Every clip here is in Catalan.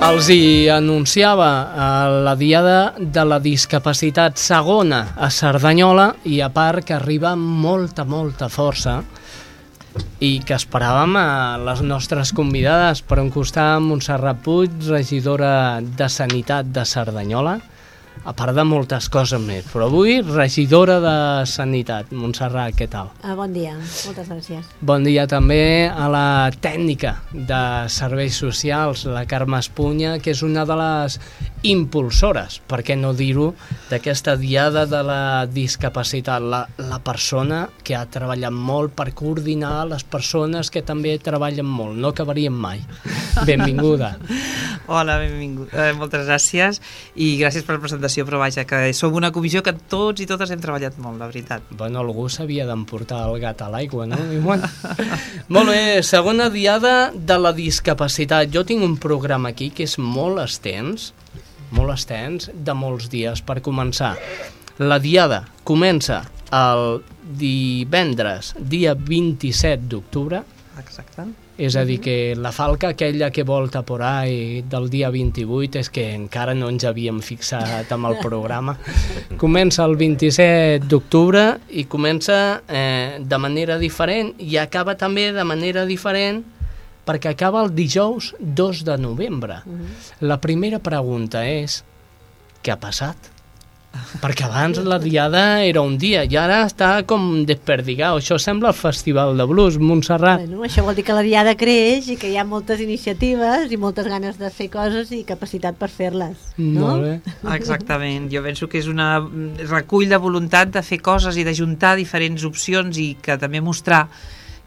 Els hi anunciava eh, la Diada de la Discapacitat segona a Cerdanyola i a part que arriba molta, molta força i que esperàvem a les nostres convidades. Per un costat, Montserrat Puig, regidora de Sanitat de Cerdanyola, a part de moltes coses més, però avui regidora de Sanitat. Montserrat, què tal? Ah, bon dia, moltes gràcies. Bon dia també a la tècnica de serveis socials, la Carme Espunya, que és una de les impulsores, per què no dir-ho, d'aquesta diada de la discapacitat. La, la persona que ha treballat molt per coordinar les persones que també treballen molt. No acabaríem mai. Benvinguda. Hola, benvingut. Eh, moltes gràcies i gràcies per la presentació, però vaja, que som una comissió que tots i totes hem treballat molt, la veritat. Bueno, algú s'havia d'emportar el gat a l'aigua, no? I bueno. molt bé, segona diada de la discapacitat. Jo tinc un programa aquí que és molt extens, molt extens, de molts dies. Per començar, la diada comença el divendres, dia 27 d'octubre, Exacte. és a dir, que la falca aquella que volta por ahí del dia 28 és que encara no ens havíem fixat amb el programa. Comença el 27 d'octubre i comença eh, de manera diferent i acaba també de manera diferent perquè acaba el dijous 2 de novembre. La primera pregunta és què ha passat? Perquè abans la diada era un dia i ara està com desperdigat. Això sembla el Festival de Blues, Montserrat. Bueno, això vol dir que la diada creix i que hi ha moltes iniciatives i moltes ganes de fer coses i capacitat per fer-les. No? Molt bé. Exactament. Jo penso que és una recull de voluntat de fer coses i d'ajuntar diferents opcions i que també mostrar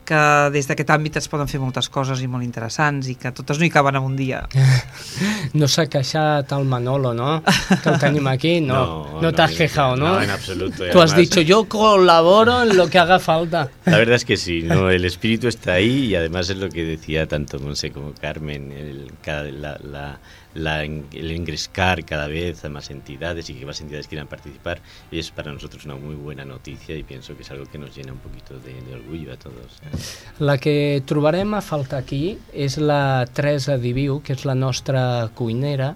que des d'aquest àmbit es poden fer moltes coses i molt interessants i que totes no hi caben en un dia. No s'ha queixat el Manolo, ¿no? Que el tenim aquí, no. No, te has quejado, ¿no? No, en absoluto. Tú has dicho, yo colaboro en lo que haga falta. La verdad es que sí, no, el espíritu está ahí y además es lo que decía tanto Monse como Carmen, el, cada- la- la- la- el engrescar cada vez a más entidades y que más entidades quieran participar es para nosotros una muy buena noticia y pienso que es algo que nos llena un poquito de, de orgullo a todos. La que trobarem a faltar aquí és la Teresa Diviu, que és la nostra cuinera.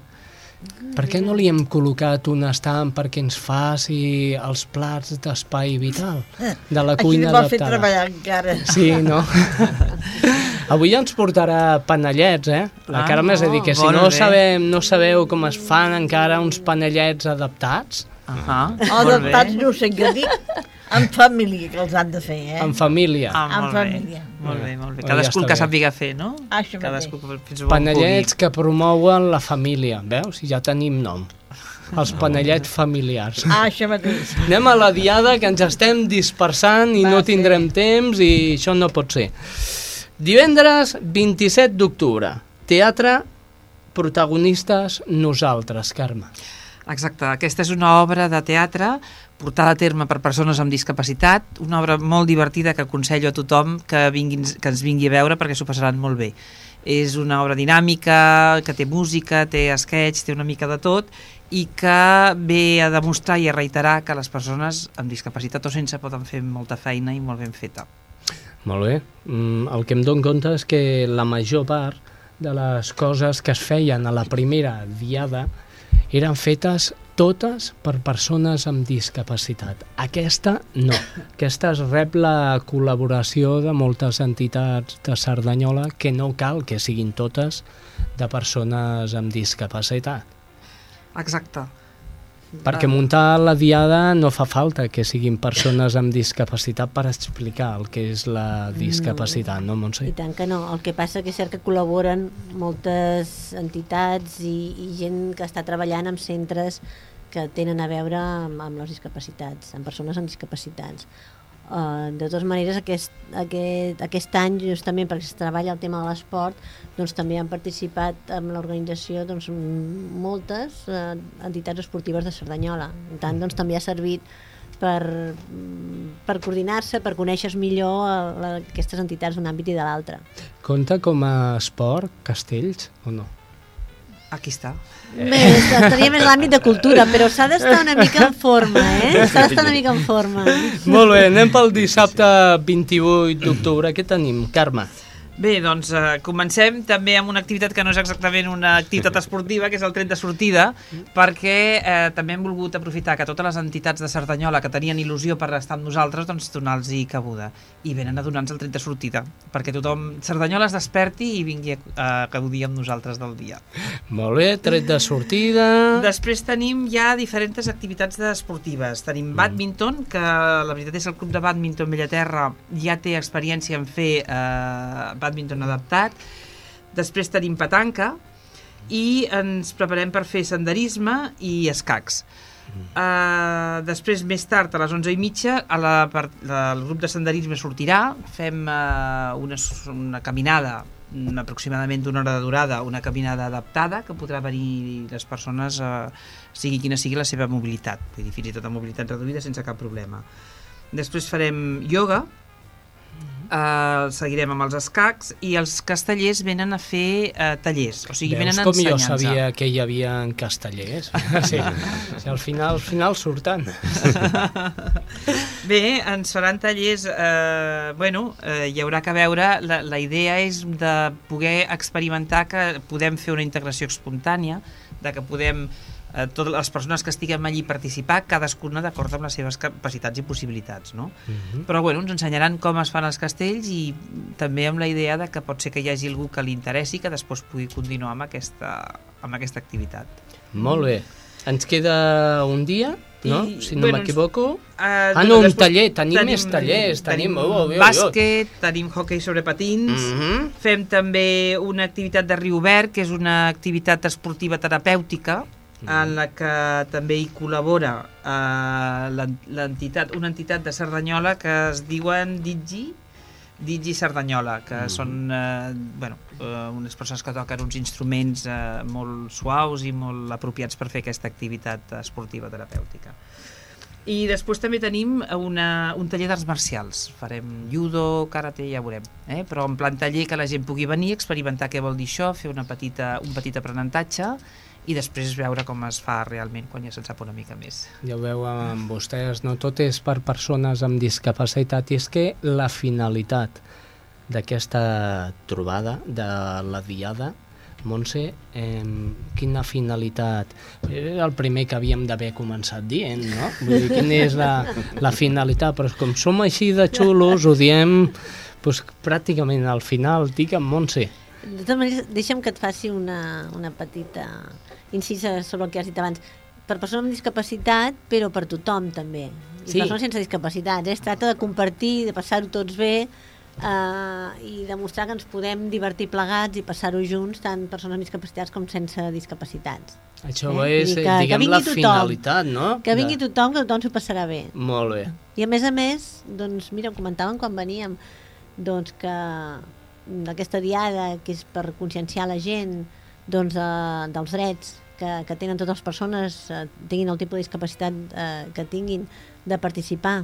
Per què no li hem col·locat un estamp perquè ens faci els plats d'espai vital de la cuina li vol fer adaptada? treballar encara. Sí, no? Avui ens portarà panellets, eh? La Ah, Carme, és a dir, que si no, bé. sabem, no sabeu com es fan encara uns panellets adaptats, Uh -huh. O adaptats no sé què dir. En família que els han de fer, eh? en família. Ah, En molt bé. família. Molt bé, molt bé. Cadascú ja que bé. sàpiga fer, no? Això Cadascú mateix. que fins on Panellets que promouen la família, veus? Ja tenim nom. Els panellets familiars. Ah, això mateix. Anem a la diada, que ens estem dispersant i Va, no sí. tindrem temps i això no pot ser. Divendres 27 d'octubre, teatre, protagonistes nosaltres, Carme. Exacte, aquesta és una obra de teatre portada a terme per persones amb discapacitat, una obra molt divertida que aconsello a tothom que, vinguin, que ens vingui a veure perquè s'ho passaran molt bé. És una obra dinàmica, que té música, té sketch, té una mica de tot i que ve a demostrar i a reiterar que les persones amb discapacitat o sense poden fer molta feina i molt ben feta. Molt bé. Mm, el que em dono compte és que la major part de les coses que es feien a la primera diada eren fetes totes per persones amb discapacitat. Aquesta no. Aquesta es rep la col·laboració de moltes entitats de Cerdanyola que no cal que siguin totes de persones amb discapacitat. Exacte. Perquè muntar la diada no fa falta que siguin persones amb discapacitat per explicar el que és la discapacitat, no, Montse? I tant que no. El que passa que és cert que col·laboren moltes entitats i, i gent que està treballant en centres que tenen a veure amb, amb les discapacitats, amb persones amb discapacitats. Uh, de totes maneres, aquest, aquest, aquest any, justament perquè es treballa el tema de l'esport, doncs també han participat en l'organització doncs, moltes uh, entitats esportives de Cerdanyola. Per tant, doncs, també ha servit per, per coordinar-se, per conèixer millor eh, la, aquestes entitats d'un àmbit i de l'altre. Compta com a esport castells o no? Aquí està. Bé, estaria més l'àmbit de cultura, però s'ha d'estar una mica en forma, eh? S'ha d'estar una mica en forma. Molt bé, anem pel dissabte 28 d'octubre. Què tenim, Carme? Bé, doncs eh, comencem també amb una activitat que no és exactament una activitat esportiva, que és el tren de sortida, perquè eh, també hem volgut aprofitar que totes les entitats de Cerdanyola que tenien il·lusió per estar amb nosaltres, doncs donar-los cabuda. I venen a donar-nos el tren de sortida, perquè tothom, Cerdanyola es desperti i vingui a, a gaudir amb nosaltres del dia. Molt bé, tret de sortida... Després tenim ja diferents activitats esportives. Tenim badminton, que la veritat és el club de badminton Bellaterra ja té experiència en fer eh, badminton adaptat. Després tenim petanca i ens preparem per fer senderisme i escacs. Uh, després, més tard, a les 11 i mitja, a la, per, la, el grup de senderisme sortirà, fem uh, una, una caminada aproximadament d'una hora de durada, una caminada adaptada que podrà venir les persones, eh, sigui quina sigui la seva mobilitat, vull dir, fins i tot amb mobilitat reduïda sense cap problema. Després farem yoga, eh, seguirem amb els escacs i els castellers venen a fer eh, tallers, o sigui, Veus venen a com jo ensenyar-nos. sabia que hi havia en castellers? Sí, sí al final, al final surten. Bé, ens faran tallers, eh, bueno, eh, hi haurà que veure, la, la idea és de poder experimentar que podem fer una integració espontània, de que podem eh, totes les persones que estiguem allí participar, cadascuna d'acord amb les seves capacitats i possibilitats, no? Mhm. Però bueno, ens ensenyaran com es fan els castells i també amb la idea de que pot ser que hi hagi algú que li interessi que després pugui continuar amb aquesta, amb aquesta activitat. Molt bé. Ens queda un dia, no? I, si no bueno, m'equivoco. Uh, Ah, no, un taller, tenim més tallers, tenim- tenim oh, oh, oh, bàsquet, tenim hockey sobre patins, Mhm. fem també una activitat de riu verd, que és una activitat esportiva terapèutica, en la que també hi col·labora eh, l'en- l'entitat, una entitat de Cerdanyola que es diuen Digi, Digi Cerdanyola, que Mhm. són eh, bueno, eh, unes persones que toquen uns instruments eh, molt suaus i molt apropiats per fer aquesta activitat esportiva terapèutica. I després també tenim una, un taller d'arts marcials. Farem judo, karate, ja veurem. Eh? Però en plan taller que la gent pugui venir, experimentar què vol dir això, fer una petita, un petit aprenentatge i després veure com es fa realment quan ja se'n sap una mica més. Ja ho veu amb vostès, no tot és per persones amb discapacitat, i és que la finalitat d'aquesta trobada, de la diada, Montse, eh, quina finalitat? Era el primer que havíem d'haver començat dient, no? Vull dir, quina és la, la finalitat? Però com som així de xulos, ho diem pues, pràcticament al final. Digue'm, Montse. De totes maneres, deixa'm que et faci una, una petita incisa sobre el que has dit abans. Per persones amb discapacitat, però per tothom també. I Sí. persones sense discapacitat. Eh? Es tracta de compartir, de passar-ho tots bé eh, i demostrar que ens podem divertir plegats i passar-ho junts, tant persones amb discapacitats com sense discapacitats. Això Eh? és, dir que- que diguem, vingui la tothom. finalitat, no? Que vingui De- tothom, que tothom s'ho passarà bé. Molt bé. I a més a més, doncs, mira, ho comentàvem quan veníem, doncs que aquesta diada que és per conscienciar la gent doncs, eh, dels drets que, que tenen totes les persones, eh, tinguin el tipus de discapacitat eh, que tinguin, de participar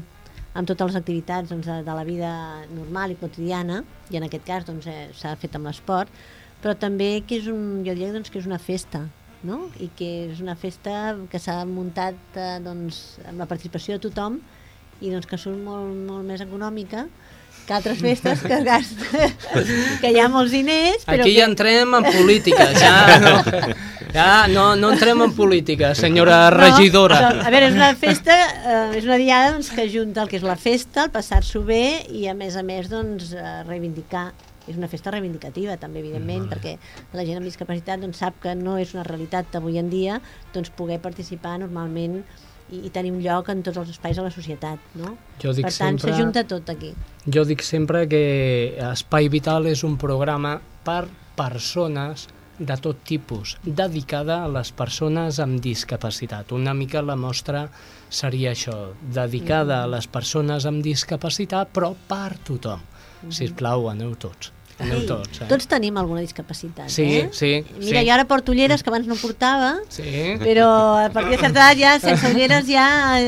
en totes les activitats doncs, de, de la vida normal i quotidiana, i en aquest cas doncs, eh, s'ha fet amb l'esport, però també que és un, jo diria doncs, que és una festa, no? i que és una festa que s'ha muntat eh, doncs, amb la participació de tothom i doncs, que surt molt, molt més econòmica que altres festes que es gasta, que hi ha molts diners, però Aquí que... ja entrem en política, ja no, ja no, no entrem en política, senyora regidora. No, però, a veure, és una festa, eh, és una diada doncs, que junta el que és la festa, el passar-s'ho bé i a més a més doncs, eh, reivindicar és una festa reivindicativa també evidentment perquè la gent amb discapacitat doncs, sap que no és una realitat avui en dia doncs, poder participar normalment i, i tenir un lloc en tots els espais de la societat no? Jo dic per tant s'ajunta tot aquí Jo dic sempre que Espai Vital és un programa per persones de tot tipus, dedicada a les persones amb discapacitat. Una mica la mostra seria això, dedicada a les persones amb discapacitat, però per tothom. Sisplau, aneu tots. Aneu Ei, tots. Eh? tots tenim alguna discapacitat Sí, eh? sí, mira, sí. jo ara porto ulleres que abans no portava Sí. però a partir de certa edat ja sense ulleres ja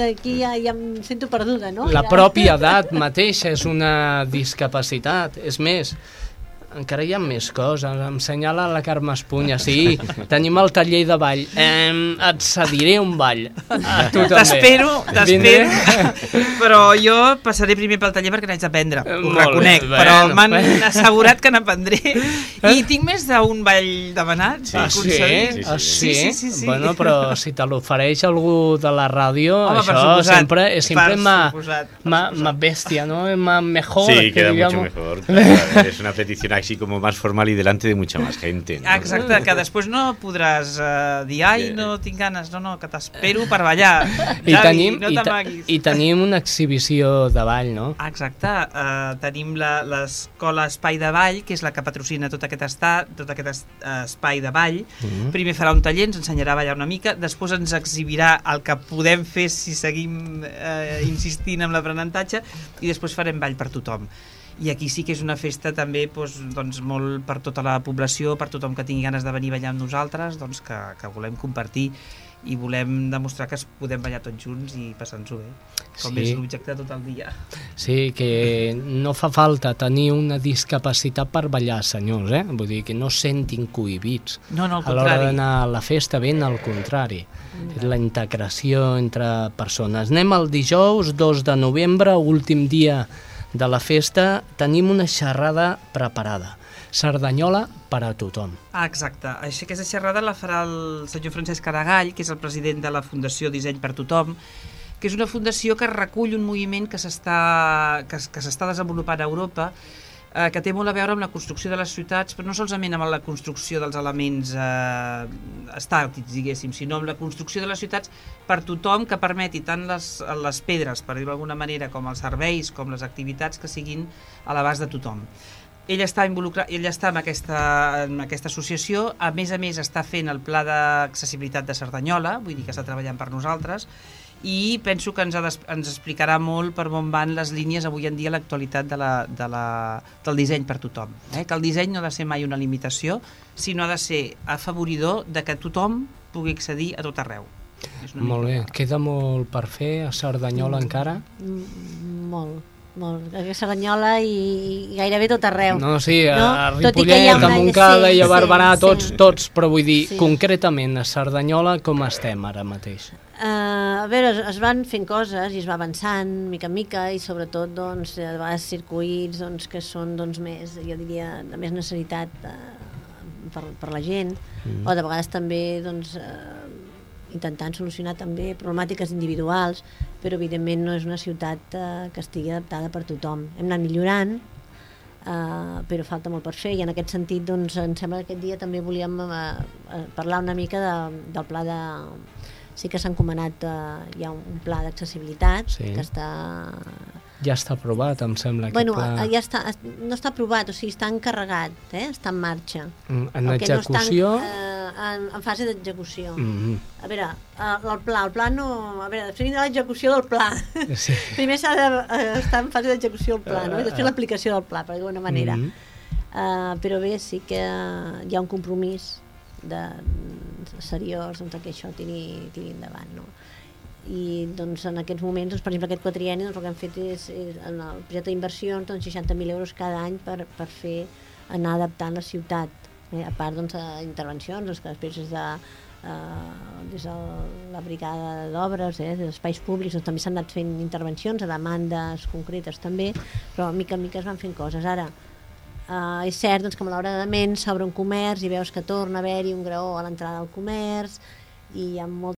aquí ja, ja em sento perduda no? La Ja. pròpia edat mateixa és una discapacitat. És més, encara hi ha més coses. Em senyala la Carme Espunya. Sí, tenim el taller de ball. Eh, et cediré un ball. A tu també. T'espero, t'espero, però jo passaré primer pel taller perquè n'haig d'aprendre, Eh, ho molt reconec, bé, però bueno, m'han assegurat que n'aprendré. I tinc més d'un ball demanat, Sí, Ah, sí, sí? Ah, sí? Sí, sí, sí, sí. Bueno, però si te l'ofereix algú de la ràdio, Home, això suposat, sempre, sempre per m'ha suposat, suposat. m'ha bèstia, ¿no? M'ha mejor. Sí, que queda digamos. mucho mejor. claro. Es una petición así como más formal y delante de mucha más gente. ¿no? Exacte, que després no podràs uh, dir ai, no tinc ganes, no, no, que t'espero per ballar. I Xavi, tenim, no i, ta t'amaguis. I tenim una exhibició de ball, no? Exacte, uh, tenim la- l'escola Espai de Ball, que és la que patrocina tot aquest, estat, tot aquest es, uh, espai de ball. Mhm. Primer farà un taller, ens ensenyarà a ballar una mica, després ens exhibirà el que podem fer si seguim eh, insistint en l'aprenentatge i després farem ball per tothom. I aquí sí que és una festa també doncs, doncs, molt per tota la població, per tothom que tingui ganes de venir a ballar amb nosaltres, doncs que, que volem compartir i volem demostrar que es podem ballar tots junts i passar-nos-ho bé, com Sí. és l'objecte de tot el dia. Sí, que no fa falta tenir una discapacitat per ballar, senyors, eh? Vull dir, que no sentin cohibits. No, no, al a l'hora contrari. d'anar a la festa, ben al contrari. És la integració entre persones. Anem el dijous 2 de novembre, últim dia de la festa, tenim una xerrada preparada. Sardanyola per a tothom. Ah, exacte. Així, aquesta xerrada la farà el senyor Francesc Aragall, que és el president de la Fundació Disseny per Tothom, que és una fundació que recull un moviment que que, que s'està desenvolupant a Europa, eh, que té molt a veure amb la construcció de les ciutats, però no solament amb la construcció dels elements eh, estàtics, diguéssim, sinó amb la construcció de les ciutats per tothom que permeti tant les, les pedres, per dir-ho d'alguna manera, com els serveis, com les activitats que siguin a l'abast de tothom. Ell està involucrat, ell està en aquesta, en aquesta associació, a més a més està fent el pla d'accessibilitat de Cerdanyola, vull dir que està treballant per nosaltres, i penso que ens, ha ens explicarà molt per on van les línies avui en dia a l'actualitat de la, de la, del disseny per tothom. Eh? Que el disseny no ha de ser mai una limitació, sinó ha de ser afavoridor de que tothom pugui accedir a tot arreu. És una Molt bé. Queda molt per fer a Sardanyola encara? Mm, Molt, molt. A Saranyola i, i gairebé tot arreu. No, sí, a No? Hi Ripollet, a Montcada sí, i a sí, Barberà, sí. tots, tots, però vull dir, Sí. concretament a Sardanyola com estem ara mateix? Uh, a veure, es, es van fent coses i es va avançant mica en mica i sobretot doncs, a vegades circuits doncs, que són doncs, més, jo diria, de més necessitat uh, per, per la gent mm. o de vegades també doncs, uh, intentant solucionar també problemàtiques individuals però evidentment no és una ciutat uh, que estigui adaptada per tothom. Hem anat millorant Uh, però falta molt per fer i en aquest sentit doncs, em sembla que aquest dia també volíem uh, uh, parlar una mica de, del pla de, sí que s'ha encomanat, eh, hi ha un, pla d'accessibilitat Sí. que està... Ja està aprovat, em sembla, Bueno, pla. eh, ja està, es- no està aprovat, o sigui, està encarregat, eh? està en marxa. Mm, En que no execució... està en, eh, en, fase d'execució. Mm A veure, eh, el pla, el pla no... A veure, després vindrà l'execució del pla. Sí. Primer s'ha d'estar en fase d'execució del pla, no? I després l'aplicació del pla, per d'alguna manera. Mhm. Uh, però bé, sí que hi ha un compromís de, seriós doncs, que això tiri, tiri endavant. No? I doncs, en aquests moments, doncs, per exemple, aquest quatrienni doncs, el que hem fet és, és en el projecte d'inversions doncs, 60.000 euros cada any per, per fer anar adaptant la ciutat. Eh? A part d'intervencions, doncs, que després és de, eh, des de la brigada d'obres, eh, dels espais públics, doncs, també s'han anat fent intervencions a demandes concretes també, però mica en mica es van fent coses. Ara, Uh, és cert doncs, que malauradament s'obre un comerç i veus que torna a haver-hi un graó a l'entrada del comerç i hi ha molt